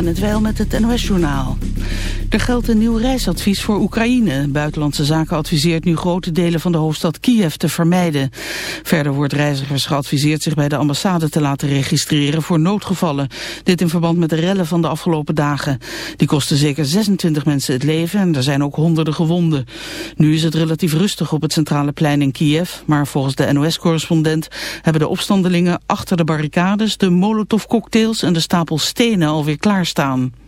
aan het Wijl met het NOS-journaal. Er geldt een nieuw reisadvies voor Oekraïne. Buitenlandse Zaken adviseert nu grote delen van de hoofdstad Kiev te vermijden. Verder wordt reizigers geadviseerd zich bij de ambassade te laten registreren voor noodgevallen. Dit in verband met de rellen van de afgelopen dagen. Die kosten zeker 26 mensen het leven en er zijn ook honderden gewonden. Nu is het relatief rustig op het centrale plein in Kiev, maar volgens de NOS-correspondent hebben de opstandelingen achter de barricades de molotovcocktails en de stapel stenen alweer klaarstaan.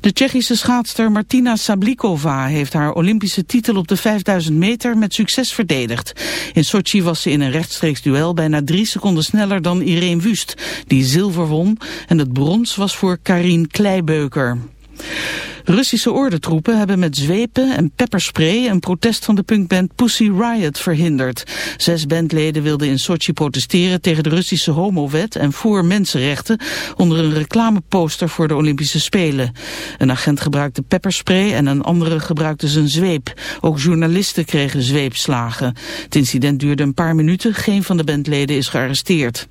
De Tsjechische schaatster Martina Sablikova heeft haar Olympische titel op de 5000 meter met succes verdedigd. In Sochi was ze in een rechtstreeks duel bijna drie seconden sneller dan Irene Wust, die zilver won. En het brons was voor Karin Kleibeuker. Russische ordentroepen hebben met zwepen en pepperspray een protest van de punkband Pussy Riot verhinderd. Zes bandleden wilden in Sochi protesteren tegen de Russische homowet en voor mensenrechten onder een reclameposter voor de Olympische Spelen. Een agent gebruikte pepperspray en een andere gebruikte zijn zweep. Ook journalisten kregen zweepslagen. Het incident duurde een paar minuten, geen van de bandleden is gearresteerd.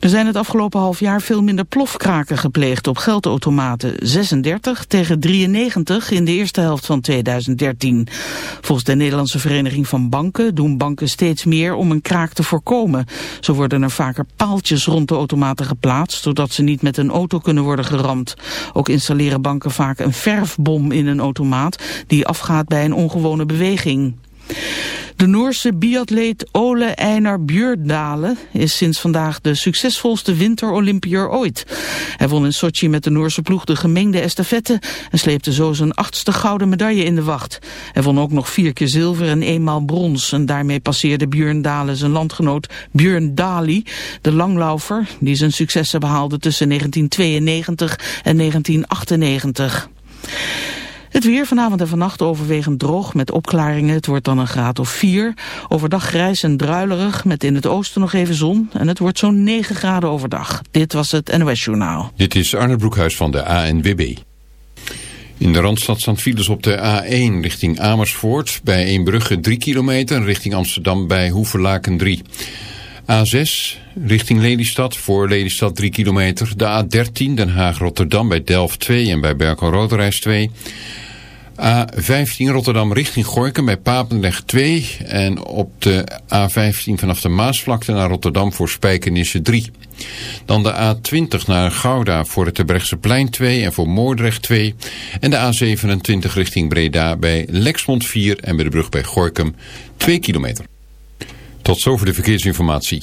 Er zijn het afgelopen half jaar veel minder plofkraken gepleegd op geldautomaten. 36 tegen 93 in de eerste helft van 2013. Volgens de Nederlandse Vereniging van Banken doen banken steeds meer om een kraak te voorkomen. Zo worden er vaker paaltjes rond de automaten geplaatst, zodat ze niet met een auto kunnen worden geramd. Ook installeren banken vaak een verfbom in een automaat die afgaat bij een ongewone beweging. De Noorse biatleet Ole Einar Bjørdale is sinds vandaag de succesvolste winterolympiër ooit. Hij won in Sochi met de Noorse ploeg de gemengde estafette en sleepte zo zijn achtste gouden medaille in de wacht. Hij won ook nog vier keer zilver en eenmaal brons en daarmee passeerde Björn Dale zijn landgenoot Björn Dali, de langlaufer die zijn successen behaalde tussen 1992 en 1998. Het weer vanavond en vannacht overwegend droog met opklaringen. Het wordt dan een graad of 4. Overdag grijs en druilerig met in het oosten nog even zon. En het wordt zo'n 9 graden overdag. Dit was het NOS Journaal. Dit is Arne Broekhuis van de ANWB. In de Randstad staan files op de A1 richting Amersfoort. Bij Eembrugge 3 kilometer. Richting Amsterdam bij Hoeverlaken 3. A6 richting Lelystad, voor Lelystad 3 kilometer. De A13 Den Haag-Rotterdam bij Delft 2 en bij Berkel-Roderijs 2. A15 Rotterdam richting Gorkum bij Papendrecht 2. En op de A15 vanaf de Maasvlakte naar Rotterdam voor Spijkenisse 3. Dan de A20 naar Gouda voor het plein 2 en voor Moordrecht 2. En de A27 richting Breda bij Lexmond 4 en bij de brug bij Gorkum 2 kilometer. Tot zover de verkeersinformatie.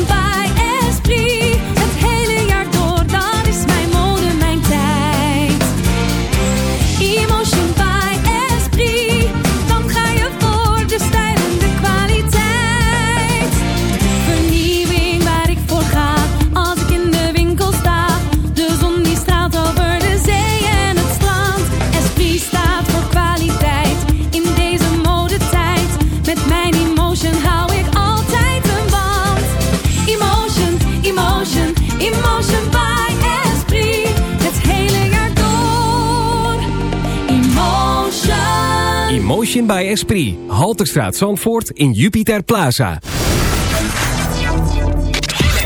Bij Esprit. Halterstraat Zandvoort in Jupiter Plaza.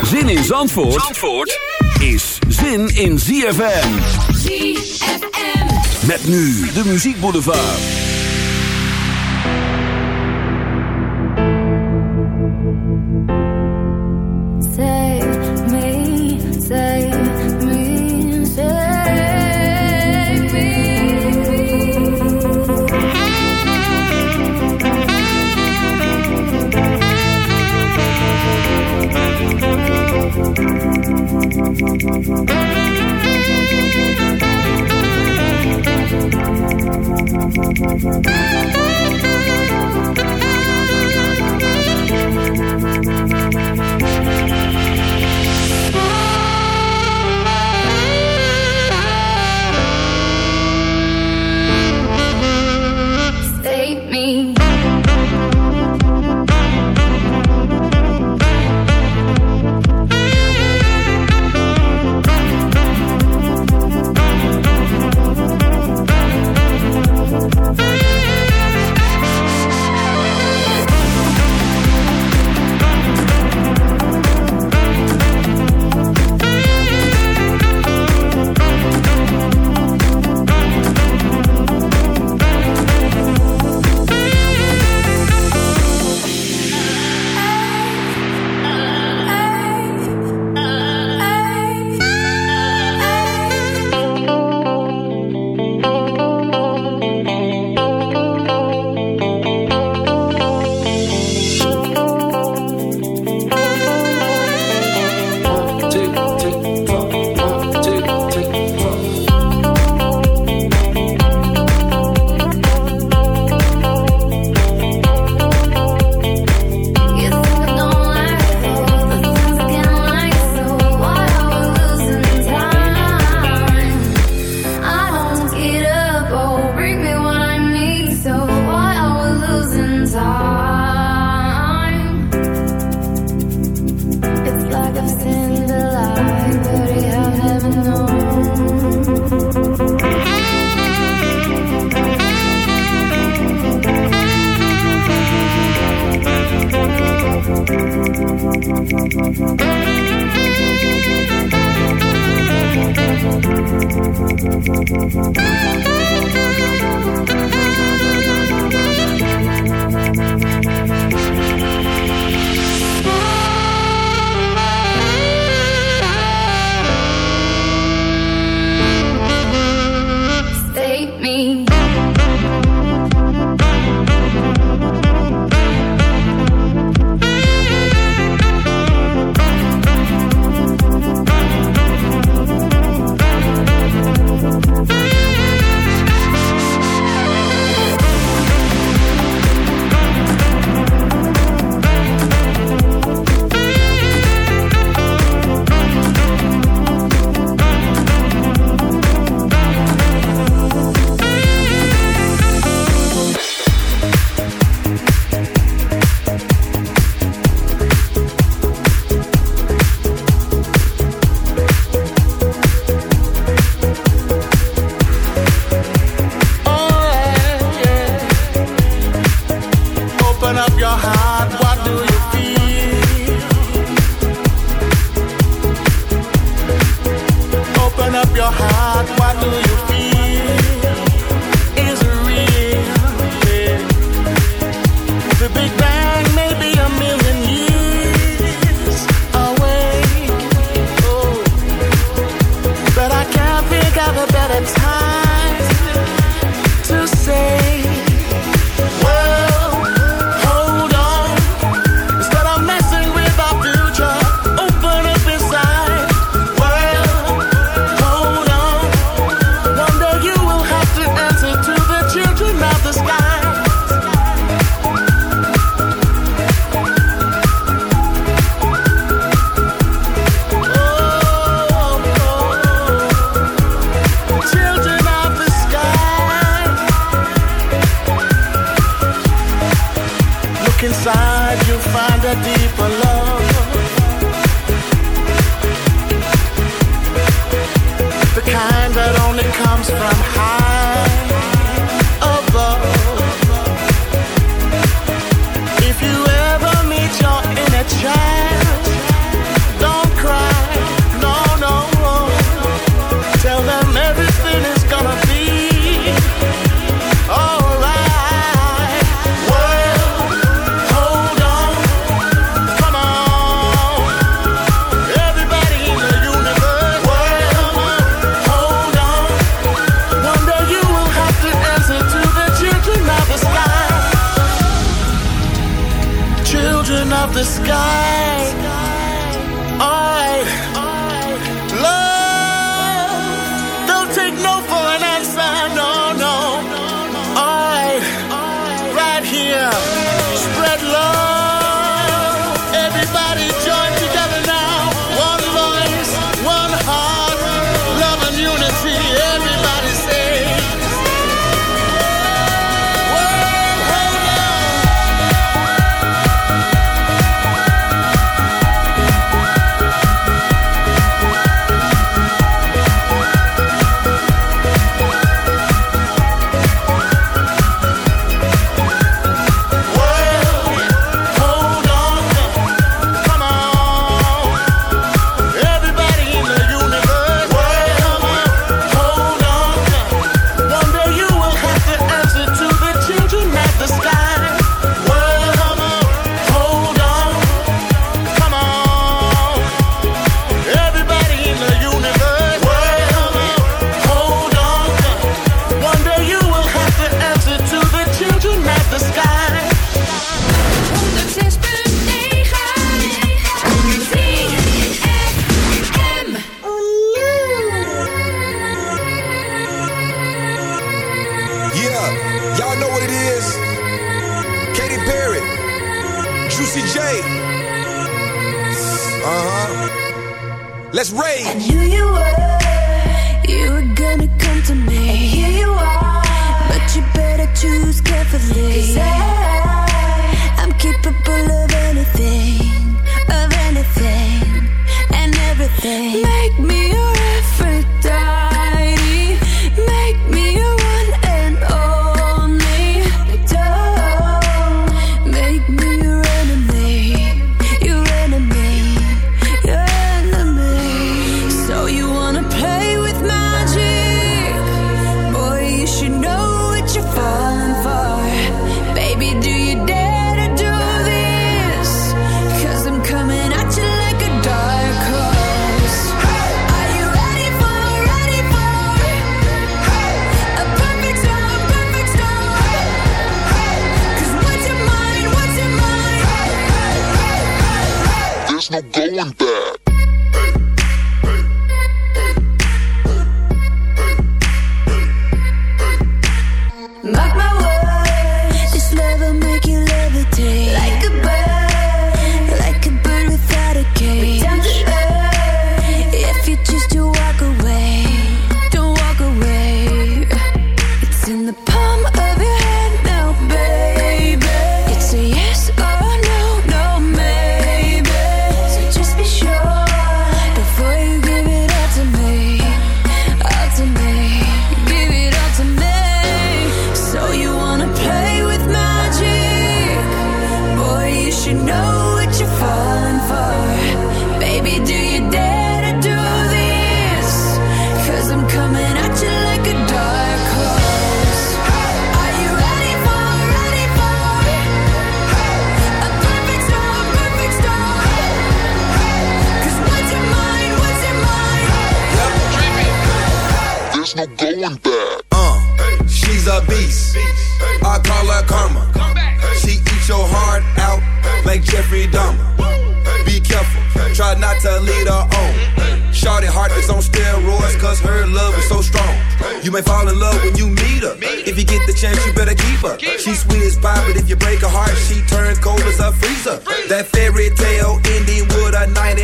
Zin in Zandvoort, is zin in ZFM. ZFM. Met nu de muziekboulevard.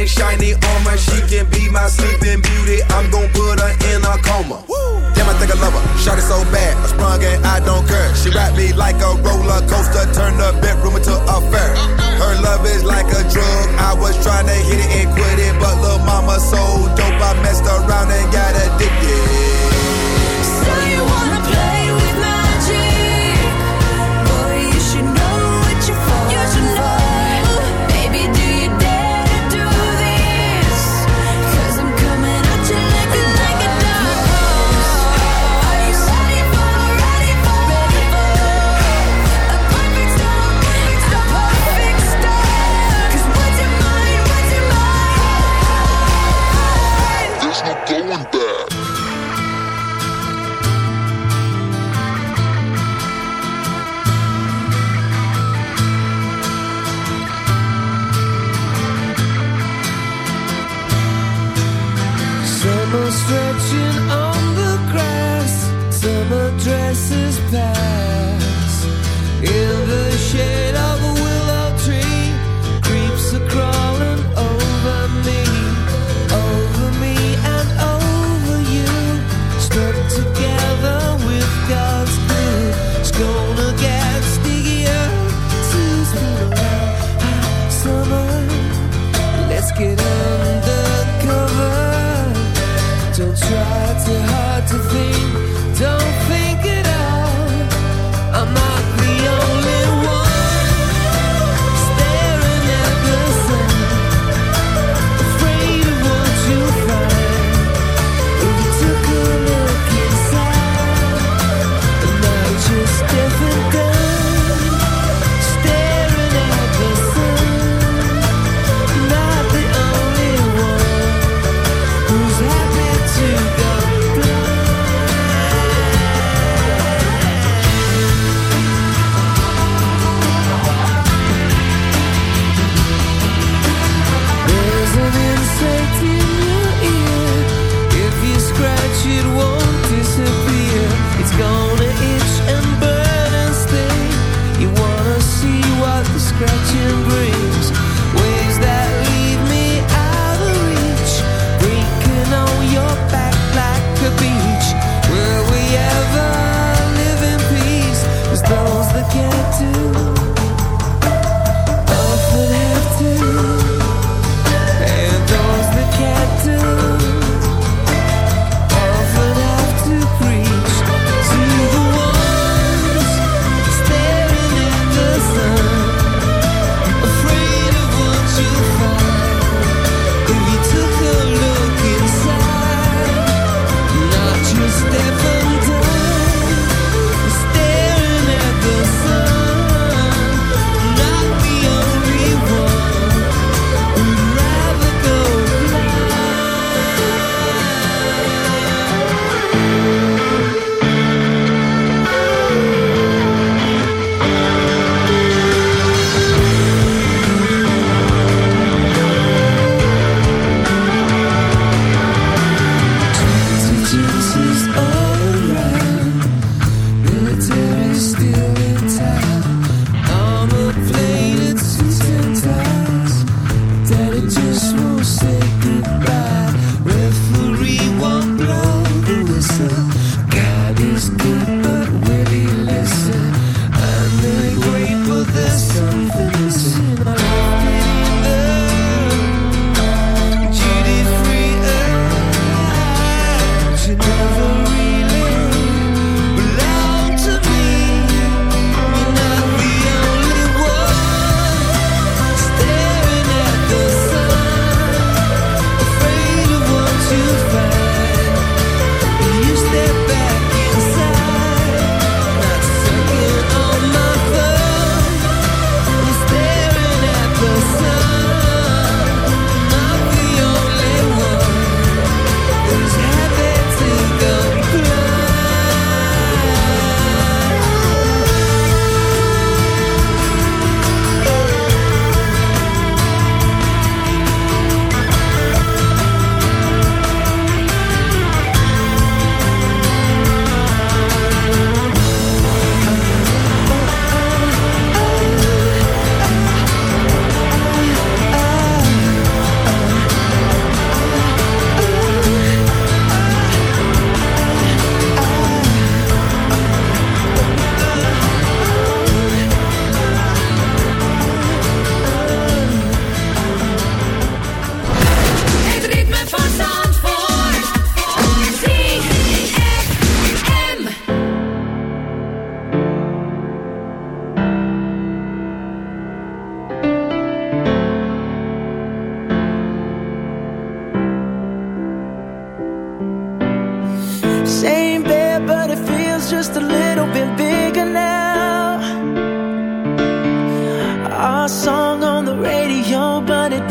big shiny armor. She can be my sleeping beauty. I'm gon' put her in a coma. Damn, I think I love her. Shot it so bad. I sprung and I don't care. She wrapped me like a roller coaster. Turn the bedroom into a fair. Her love is like a drug. I was trying to hit it and quit it. But little mama so dope. I messed around and got addicted.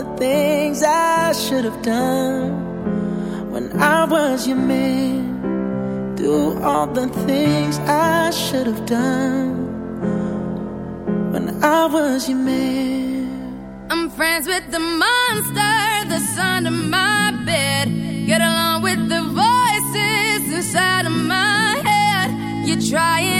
the things I should have done when I was your man. Do all the things I should have done when I was your man. I'm friends with the monster that's under my bed. Get along with the voices inside of my head. You're trying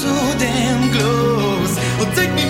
so damn close. Well, take me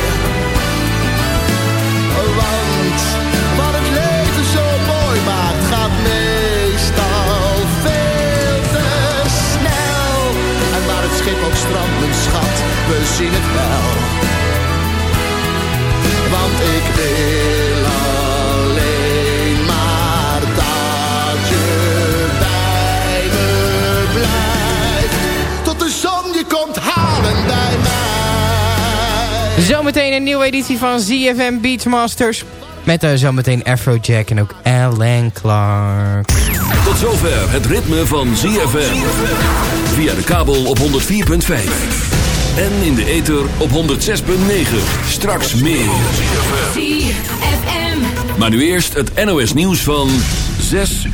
Wat het leven zo mooi maakt, gaat meestal veel te snel. En waar het schip ook strandt, mijn schat, we zien het wel. Want ik wil Zometeen een nieuwe editie van ZFM Beachmasters. Met uh, zometeen Afrojack en ook Alan Clark. Tot zover het ritme van ZFM. Via de kabel op 104.5. En in de ether op 106.9. Straks meer. ZFM. Maar nu eerst het NOS nieuws van 6 uur.